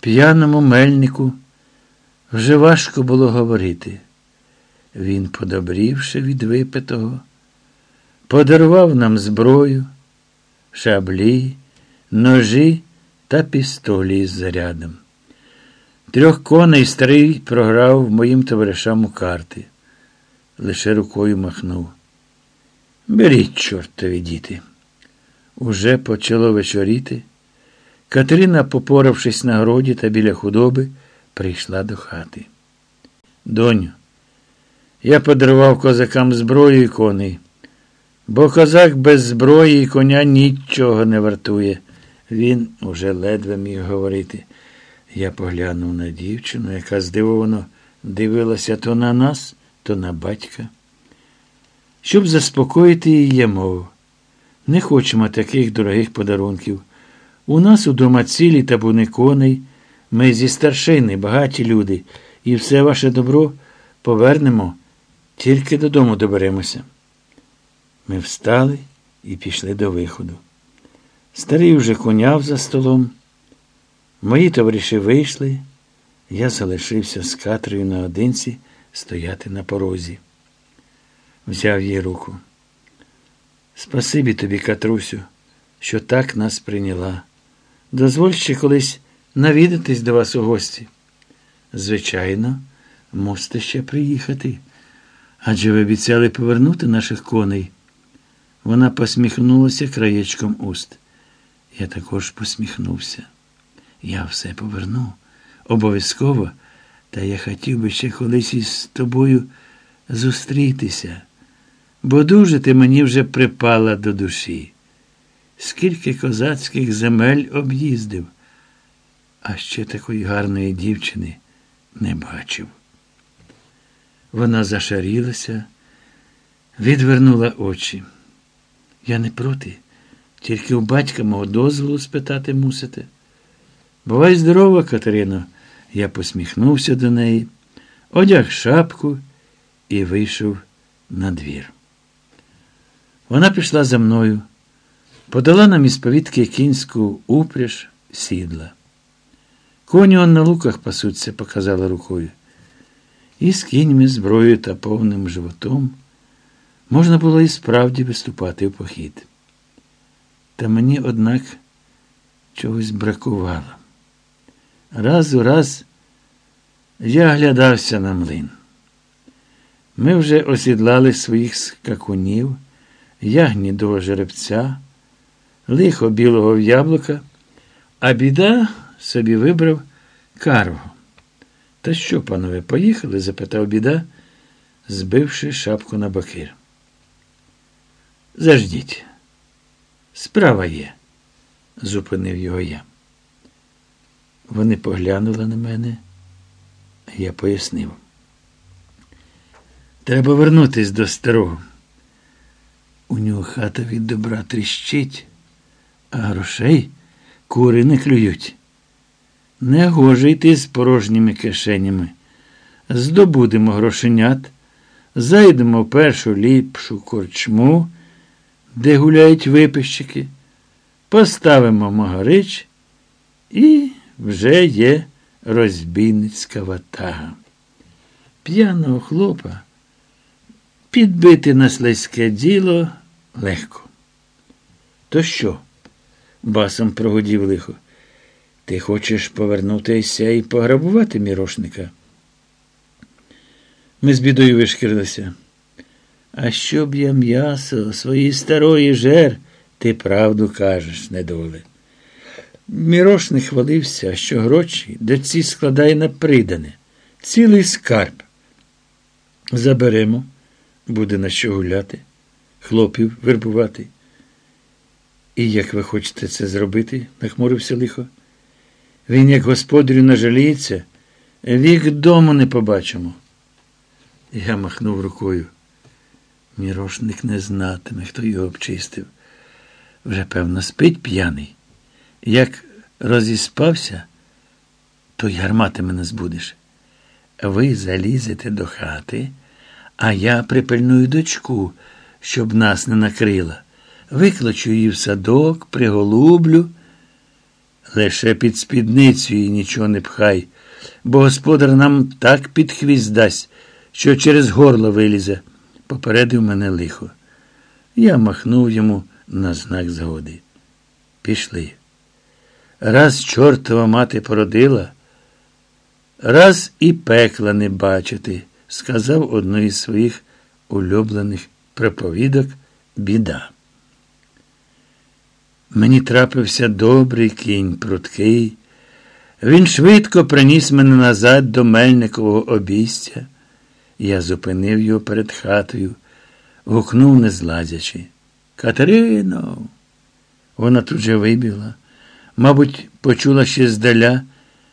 П'яному мельнику вже важко було говорити. Він, подобрівши від випитого, подарував нам зброю, шаблі, ножі та пістолі з зарядом. Трьох коней старий програв моїм товаришам у карти. Лише рукою махнув. Беріть, чортові діти. Уже почало вечоріти. Катерина, попоравшись на городі та біля худоби, прийшла до хати. Доню, я подарував козакам зброю і коней, бо козак без зброї і коня нічого не вартує. Він уже ледве міг говорити. Я поглянув на дівчину, яка здивовано дивилася то на нас, то на батька. Щоб заспокоїти її, я мовив. Не хочемо таких дорогих подарунків. У нас удома цілі табуни коней, ми зі старшини, багаті люди, і все ваше добро повернемо, тільки додому доберемося. Ми встали і пішли до виходу. Старий вже коняв за столом. Мої товариші вийшли, я залишився з Катрою наодинці стояти на порозі. Взяв їй руку. Спасибі тобі, Катрусю, що так нас прийняла. Дозволь ще колись навідатись до вас у гості. Звичайно, мусите ще приїхати. Адже ви обіцяли повернути наших коней. Вона посміхнулася краєчком уст. Я також посміхнувся. Я все поверну. Обов'язково, та я хотів би ще колись із тобою зустрітися, бо дуже ти мені вже припала до душі. Скільки козацьких земель об'їздив, а ще такої гарної дівчини не бачив. Вона зашарілася, відвернула очі. Я не проти, тільки у батька мого дозволу спитати мусите. Бувай здорова, Катерино. Я посміхнувся до неї, одяг шапку і вийшов на двір. Вона пішла за мною, подала нам із повітки кінську упряж сідла. Коні он на луках пасуться, показала рукою. І з кіньми, зброєю та повним животом можна було і справді виступати в похід. Та мені, однак, чогось бракувало. Раз у раз я глядався на млин. Ми вже осідлали своїх скакунів, ягнідого жеребця, лихо білого в яблука, а біда собі вибрав карву. Та що, панове, поїхали? запитав біда, збивши шапку на бакир. Заждіть. Справа є, зупинив його я. Вони поглянули на мене, я пояснив. Треба вернутись до старого. У нього хата від добра тріщить, а грошей кури не клюють. Не гоже йти з порожніми кишенями. Здобудемо грошенят, зайдемо в першу ліпшу корчму, де гуляють випищики, поставимо магарич і вже є розбійницька ватага. П'яного хлопа підбити на слизьке діло легко. То що? Басом прогодів лихо. Ти хочеш повернутися і пограбувати мірошника? Ми з бідою вишкірилися. А щоб я м'ясо своїй старої жер, ти правду кажеш, недоле. Мірошник хвалився, що гроші доці складає на придане, цілий скарб. Заберемо, буде на що гуляти, хлопів вербувати. І як ви хочете це зробити? нахмурився лихо. Він, як господарю, нажаліється, вік дому не побачимо. Я махнув рукою. Мірошник не знатиме, хто його обчистив. Вже, певно, спить п'яний. Як розіспався, то й гармати мене збудеш. Ви залізете до хати, а я припильную дочку, щоб нас не накрила. Викличу її в садок, приголублю. Лише під спідницю і нічого не пхай, бо господар нам так під хвіст дасть, що через горло вилізе, попередив мене лихо. Я махнув йому на знак згоди. Пішли. Раз чортова мати породила, раз і пекла не бачити, сказав одну із своїх улюблених проповідок біда. Мені трапився добрий кінь, пруткий. Він швидко приніс мене назад до мельникового обійстя. Я зупинив його перед хатою, гукнув, не злазячи. Катерино. Вона тут же вибігла. Мабуть, почула ще здаля,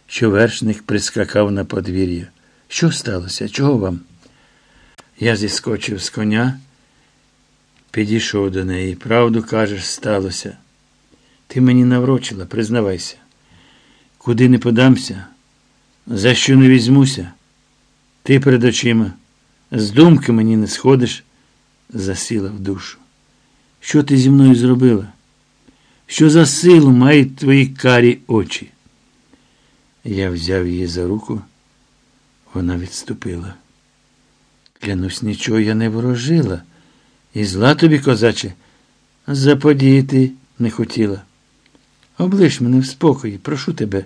що вершник прискакав на подвір'я. Що сталося? Чого вам? Я зіскочив з коня, підійшов до неї. Правду кажеш, сталося. Ти мені наврочила, признавайся. Куди не подамся, за що не візьмуся? Ти перед очима, з думки мені не сходиш, засіла в душу. Що ти зі мною зробила? Що за силу мають твої карі очі? Я взяв її за руку, вона відступила. Клянусь, нічого я не ворожила. І зла тобі, козаче, заподіяти не хотіла. Облиш мене в спокої, прошу тебе.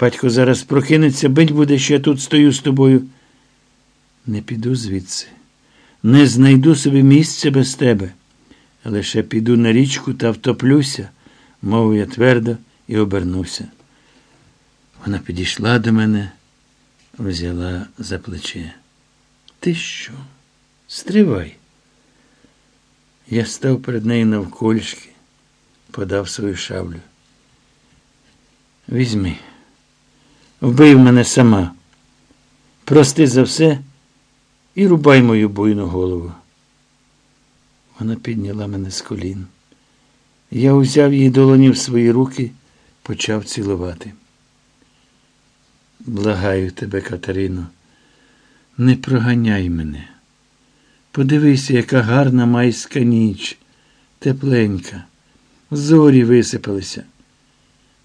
Батько зараз прокинеться, бить буде, що я тут стою з тобою. Не піду звідси, не знайду собі місця без тебе. Лише піду на річку та втоплюся, мовив я твердо і обернувся. Вона підійшла до мене, взяла за плече. Ти що? Стривай. Я став перед нею навколішки, подав свою шаблю. Візьми, вбив мене сама. Прости за все і рубай мою буйну голову. Вона підняла мене з колін. Я узяв її долоні в свої руки, почав цілувати. Благаю тебе, Катерино, не проганяй мене. Подивися, яка гарна майська ніч, тепленька, зорі висипалися.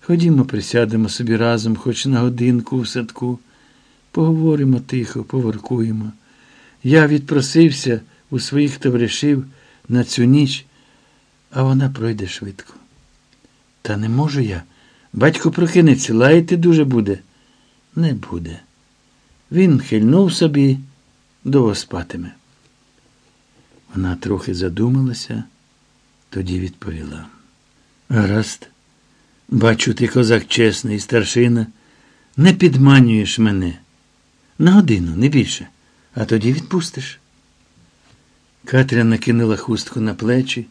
Ходімо, присядемо собі разом, хоч на годинку в садку, поговоримо тихо, поворкуємо. Я відпросився у своїх товаришів на цю ніч, а вона пройде швидко. Та не можу я. Батько прокинеться, лаяти дуже буде. Не буде. Він хильнув собі, довго спатиме. Вона трохи задумалася, тоді відповіла. Гаразд. Бачу, ти козак чесний, старшина, не підманюєш мене. На годину, не більше, а тоді відпустиш. Катря накинула хустку на плечі,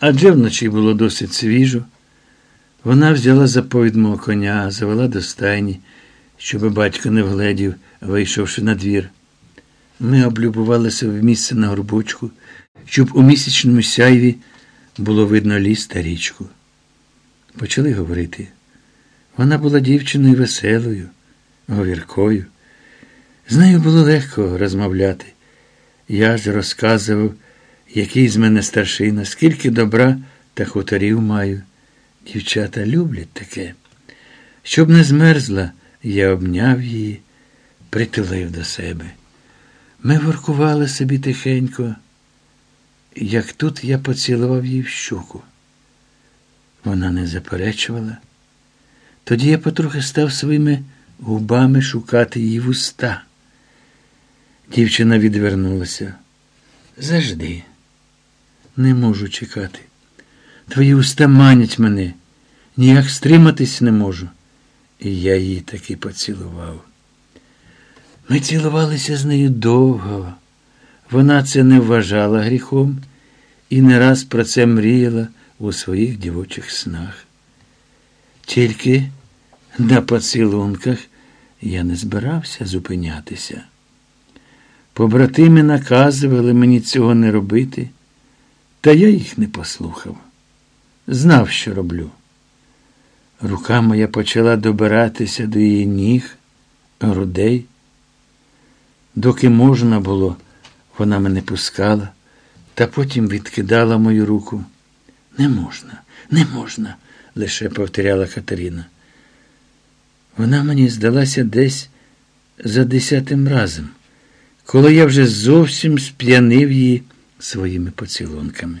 адже вночі було досить свіжо. Вона взяла заповідь мого коня, завела до стайні, щоб батько не вгледів, вийшовши на двір. Ми облюбувалися в місце на горбочку, щоб у місячному сяйві було видно ліс та річку. Почали говорити. Вона була дівчиною веселою, говіркою. З нею було легко розмовляти. Я ж розказував, який з мене старшина, скільки добра та хуторів маю. Дівчата люблять таке. Щоб не змерзла, я обняв її, притулив до себе. Ми воркували собі тихенько, як тут я поцілував її в щуку. Вона не заперечувала. Тоді я потрохи став своїми губами шукати її вуста. Дівчина відвернулася. Завжди, не можу чекати. Твої уста манять мене, ніяк стриматись не можу. І я її таки поцілував. Ми цілувалися з нею довго. Вона це не вважала гріхом і не раз про це мріяла у своїх дівочих снах. Тільки на поцілунках я не збирався зупинятися. Побратими наказували мені цього не робити, та я їх не послухав. Знав, що роблю. Рука моя почала добиратися до її ніг, грудей. Доки можна було, вона мене пускала, та потім відкидала мою руку. Не можна, не можна, лише повторяла Катерина. Вона мені здалася десь за десятим разом, коли я вже зовсім сп'янив її своїми поцілунками.